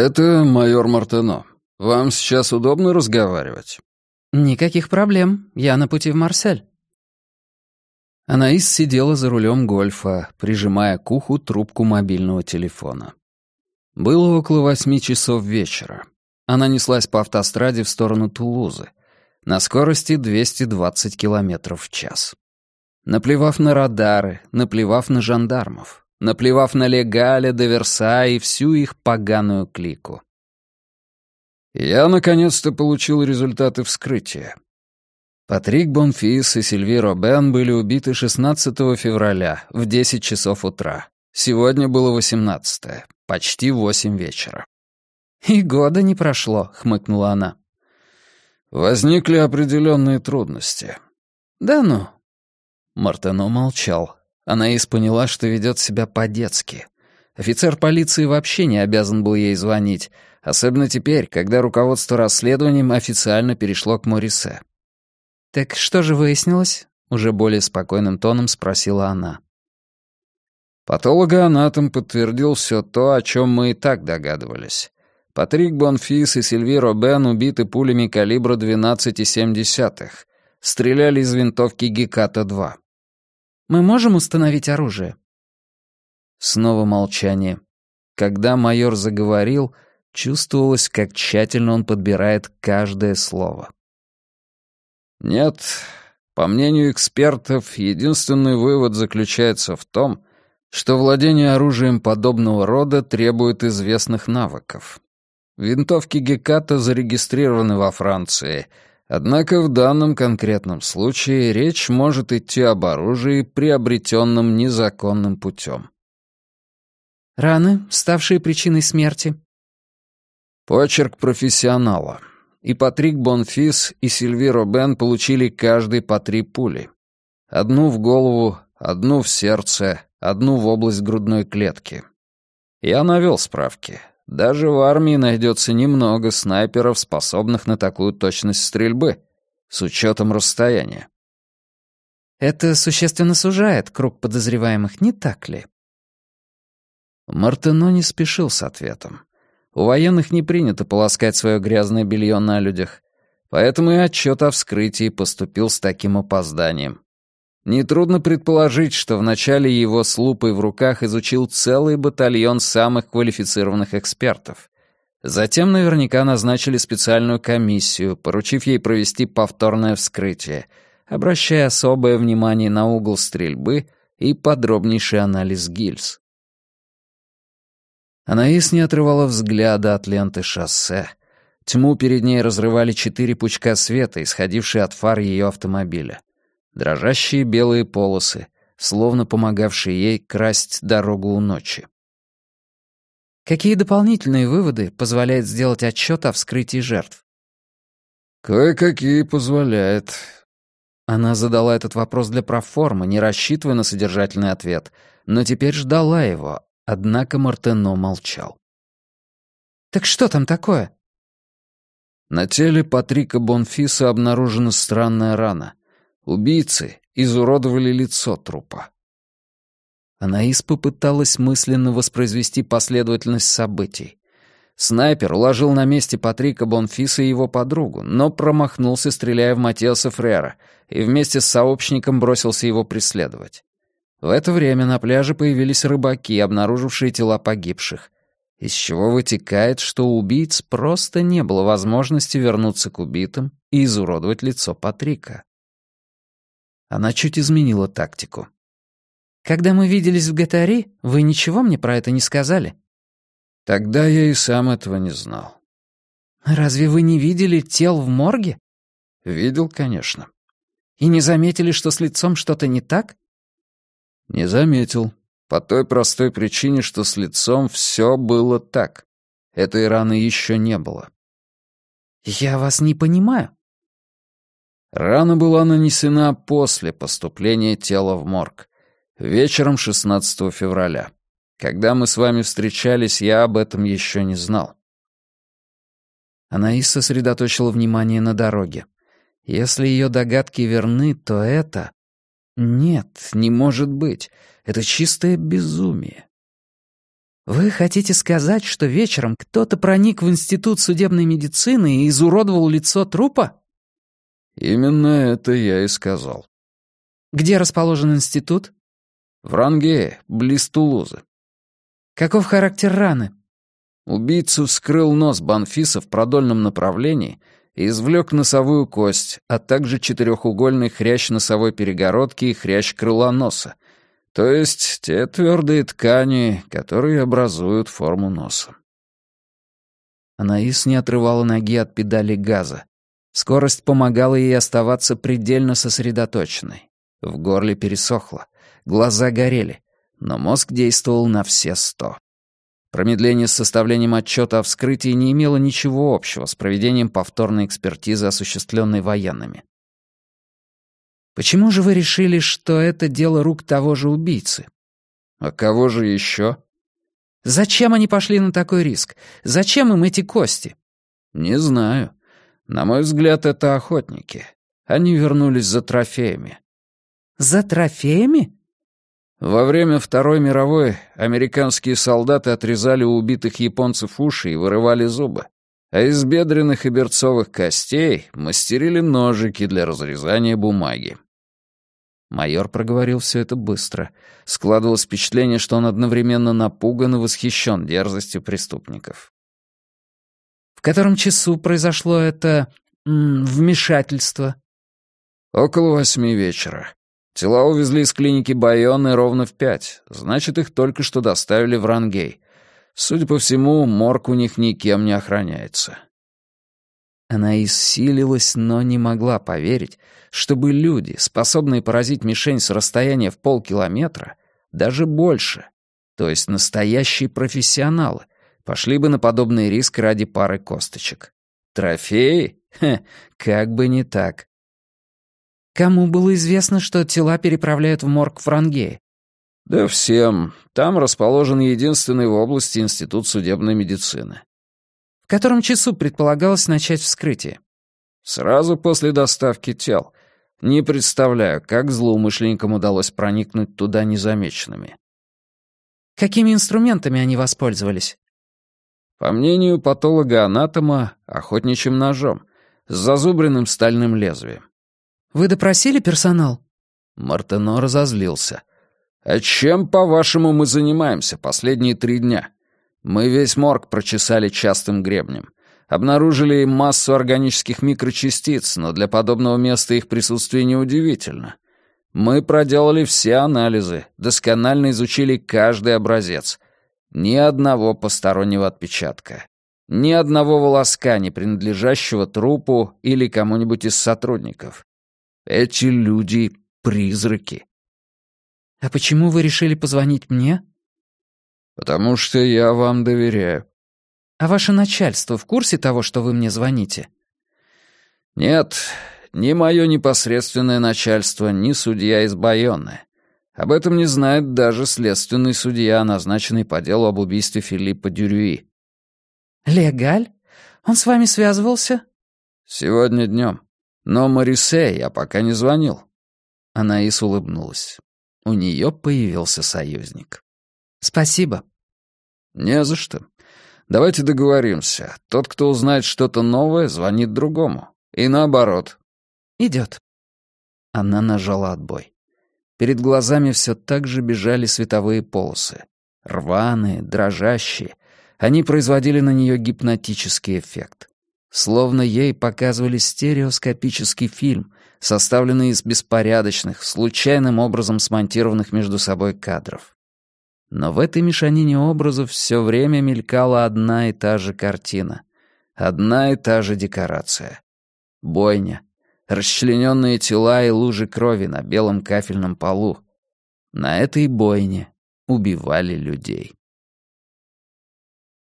«Это майор Мартено. Вам сейчас удобно разговаривать?» «Никаких проблем. Я на пути в Марсель». Анаис сидела за рулем гольфа, прижимая к уху трубку мобильного телефона. Было около восьми часов вечера. Она неслась по автостраде в сторону Тулузы на скорости 220 км в час. Наплевав на радары, наплевав на жандармов, наплевав на Легаля, Деверса и всю их поганую клику. Я наконец-то получил результаты вскрытия. Патрик Бонфис и Сильви Робен были убиты 16 февраля в 10 часов утра. Сегодня было 18 почти 8 вечера. «И года не прошло», — хмыкнула она. Возникли определенные трудности. «Да ну». Мартено молчал. Анаис поняла, что ведет себя по-детски. Офицер полиции вообще не обязан был ей звонить, особенно теперь, когда руководство расследованием официально перешло к Морисе. «Так что же выяснилось?» — уже более спокойным тоном спросила она. Патологоанатом подтвердил все то, о чем мы и так догадывались. Патрик Бонфис и Сильви Робен убиты пулями калибра 12,7. Стреляли из винтовки Геката-2. «Мы можем установить оружие?» Снова молчание. Когда майор заговорил, чувствовалось, как тщательно он подбирает каждое слово. Нет, по мнению экспертов, единственный вывод заключается в том, что владение оружием подобного рода требует известных навыков. Винтовки Геката зарегистрированы во Франции, однако в данном конкретном случае речь может идти об оружии, приобретенном незаконным путем. Раны, ставшие причиной смерти. Почерк профессионала. И Патрик Бонфис, и Сильви Робен получили каждый по три пули. Одну в голову, одну в сердце, одну в область грудной клетки. Я навел справки. Даже в армии найдется немного снайперов, способных на такую точность стрельбы, с учетом расстояния. Это существенно сужает круг подозреваемых, не так ли? Мартено не спешил с ответом. У военных не принято полоскать свое грязное белье на людях, поэтому и отчет о вскрытии поступил с таким опозданием. Нетрудно предположить, что вначале его с лупой в руках изучил целый батальон самых квалифицированных экспертов. Затем наверняка назначили специальную комиссию, поручив ей провести повторное вскрытие, обращая особое внимание на угол стрельбы и подробнейший анализ гильз. Анаис не отрывала взгляда от ленты шоссе. Тьму перед ней разрывали четыре пучка света, исходившие от фар ее автомобиля. Дрожащие белые полосы, словно помогавшие ей красть дорогу у ночи. Какие дополнительные выводы позволяет сделать отчет о вскрытии жертв? Кое-какие позволяет. Она задала этот вопрос для проформы, не рассчитывая на содержательный ответ, но теперь ждала его, Однако Мартено молчал. «Так что там такое?» На теле Патрика Бонфиса обнаружена странная рана. Убийцы изуродовали лицо трупа. Анаис попыталась мысленно воспроизвести последовательность событий. Снайпер уложил на месте Патрика Бонфиса и его подругу, но промахнулся, стреляя в Матиаса Фрера, и вместе с сообщником бросился его преследовать. В это время на пляже появились рыбаки, обнаружившие тела погибших, из чего вытекает, что у убийц просто не было возможности вернуться к убитым и изуродовать лицо Патрика. Она чуть изменила тактику. «Когда мы виделись в Гатари, вы ничего мне про это не сказали?» «Тогда я и сам этого не знал». «Разве вы не видели тел в морге?» «Видел, конечно». «И не заметили, что с лицом что-то не так?» Не заметил. По той простой причине, что с лицом все было так. Этой раны еще не было. «Я вас не понимаю». Рана была нанесена после поступления тела в морг. Вечером 16 февраля. Когда мы с вами встречались, я об этом еще не знал. Анаис сосредоточила внимание на дороге. Если ее догадки верны, то это нет, не может быть. Это чистое безумие. «Вы хотите сказать, что вечером кто-то проник в Институт судебной медицины и изуродовал лицо трупа?» «Именно это я и сказал». «Где расположен институт?» «В Рангее, близ Тулузы». «Каков характер раны?» Убийца вскрыл нос Банфиса в продольном направлении и извлек носовую кость, а также четырехугольный хрящ носовой перегородки и хрящ крыла носа, то есть те твердые ткани, которые образуют форму носа. Анаис не отрывала ноги от педали газа. Скорость помогала ей оставаться предельно сосредоточенной. В горле пересохло, глаза горели, но мозг действовал на все сто. Промедление с составлением отчета о вскрытии не имело ничего общего с проведением повторной экспертизы, осуществленной военными. Почему же вы решили, что это дело рук того же убийцы? А кого же еще? Зачем они пошли на такой риск? Зачем им эти кости? Не знаю. На мой взгляд, это охотники. Они вернулись за трофеями. За трофеями? Во время Второй мировой американские солдаты отрезали у убитых японцев уши и вырывали зубы а из бедренных и берцовых костей мастерили ножики для разрезания бумаги. Майор проговорил все это быстро. Складывалось впечатление, что он одновременно напуган и восхищен дерзостью преступников. «В котором часу произошло это... М, вмешательство?» «Около восьми вечера. Тела увезли из клиники Байоны ровно в пять. Значит, их только что доставили в Рангей. Судя по всему, морг у них никем не охраняется. Она исцилилась, но не могла поверить, чтобы люди, способные поразить мишень с расстояния в полкилометра, даже больше, то есть настоящие профессионалы, пошли бы на подобный риск ради пары косточек. Трофеи? Хе, как бы не так. Кому было известно, что тела переправляют в морг Франгея? Да всем. Там расположен единственный в области институт судебной медицины. В котором часу предполагалось начать вскрытие? Сразу после доставки тел. Не представляю, как злоумышленникам удалось проникнуть туда незамеченными. Какими инструментами они воспользовались? По мнению патолога-анатома, охотничьим ножом, с зазубренным стальным лезвием. Вы допросили персонал? Мартено разозлился. «А чем, по-вашему, мы занимаемся последние три дня? Мы весь морг прочесали частым гребнем. Обнаружили массу органических микрочастиц, но для подобного места их присутствие неудивительно. Мы проделали все анализы, досконально изучили каждый образец. Ни одного постороннего отпечатка. Ни одного волоска, не принадлежащего трупу или кому-нибудь из сотрудников. Эти люди — призраки. «А почему вы решили позвонить мне?» «Потому что я вам доверяю». «А ваше начальство в курсе того, что вы мне звоните?» «Нет, ни мое непосредственное начальство, ни судья из Байонны. Об этом не знает даже следственный судья, назначенный по делу об убийстве Филиппа Дюрюи». «Легаль? Он с вами связывался?» «Сегодня днем. Но Марисе я пока не звонил». Анаис улыбнулась. У нее появился союзник. «Спасибо». «Не за что. Давайте договоримся. Тот, кто узнает что-то новое, звонит другому. И наоборот». «Идет». Она нажала отбой. Перед глазами все так же бежали световые полосы. Рваные, дрожащие. Они производили на нее гипнотический эффект. Словно ей показывали стереоскопический фильм, составленный из беспорядочных, случайным образом смонтированных между собой кадров. Но в этой мешанине образов все время мелькала одна и та же картина, одна и та же декорация. Бойня, расчлененные тела и лужи крови на белом кафельном полу. На этой бойне убивали людей.